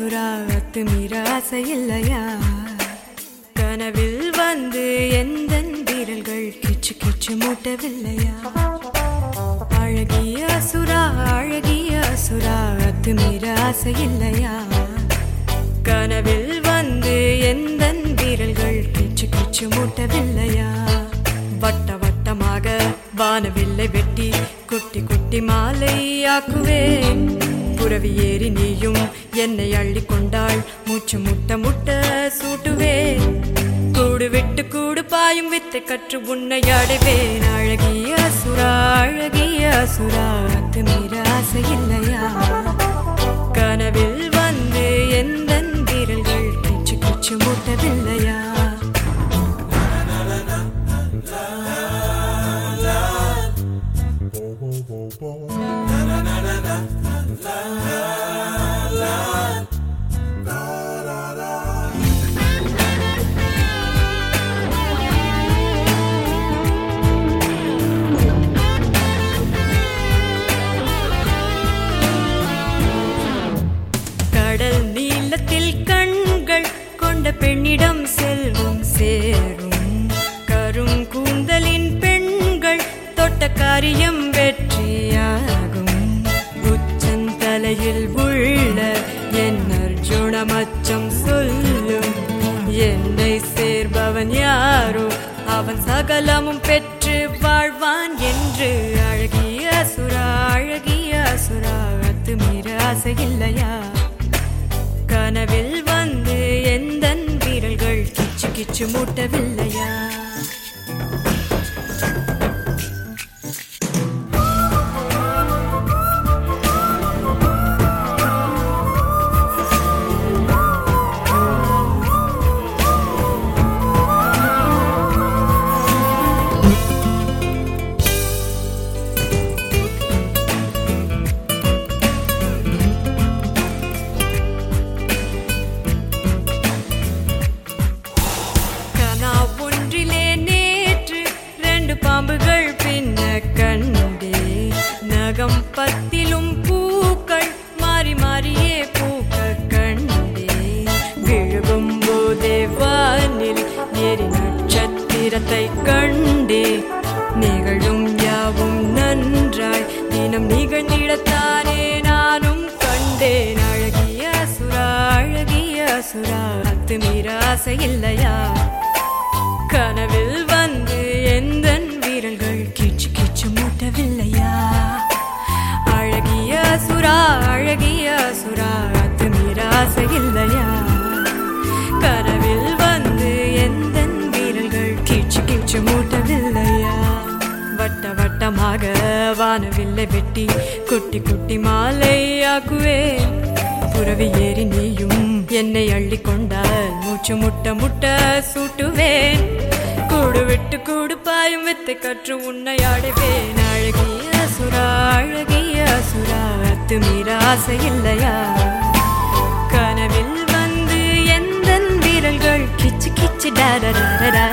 அசுரா மிராசை இல்லையா? கனவில் வந்து எந்த வீரல்கள் கிச்சு கிச்சு மூட்டவில்லையா? அழகிய சுரா அழகிய அசுரா மிராசை இல்லையா? கனவில் வந்து எந்த வீரல்கள் கிச்சு கிச்சு மூட்டவில்லையா? வட்ட வட்டமாக வானவில்லை வெட்டி குட்டி குட்டி மாலையாக்குவேன் புறவி ஏறி நீயும் என்னை அள்ளி கொண்டாள். மூச்சு முட்ட முட்ட சூட்டுவே. கூடு விட்டு கூடு பாயும் வித்தை கற்று உன்னை அடைவேன். அழகிய சுரா அழகிய அசுரா மீராசை இல்லை. கண்கள் கொண்ட பெண்ணிடம் செல்வம் சேரும். கரும் கூந்தலின் பெண்கள் தொட்ட காரியம் வெற்றியாகும். உச்சந்தலையில் உள்ள என் அர்ஜுன மச்சம் சொல்லும். என்னை சேர்பவன் யாரோ? அவன் சகலமும் பெற்று வாழ்வான் என்று அழகிய சுரா அழகிய அசுரா அத்துமீற ஆசை இல்லையா கனவில் வந்து எந்த விரல்கள் கிச்சு கிச்சு மூட்டவில்லையா? பாம்புகள் பின்ன கண்டே நகம் பத்திலும் பூக்கள் மாறி மாறியே பூக்க கண்டே விழுகும் போதே வானில் எரி நட்சத்திரத்தை கண்டே நிகழும் யாவும் நன்றாய் தினம் நிகழ்ந்திடத்தானே நானும் கண்டேன். அழகிய சுரா அழகிய சுரா அத்துமீற ஆசை இல்லையா? கனவில் வந்து எந்த வட்ட வானவில்லை வெட்டி குட்டி குட்டி மாலையாக்குவே புறவி ஏறி நீயும் என்னை அள்ளி கொண்டால் மூச்சு முட்ட முட்ட சூட்டுவேன். கூடு விட்டு கூடு பாயும் வித்தை கற்று உன்னை ஆடுவேன். அழகிய அசுரா அழகிய அசுரா அத்து மீராசை இல்லையா? கனவில் வந்து எந்த விரல்கள் கிச்சு கிச்சு டாரரா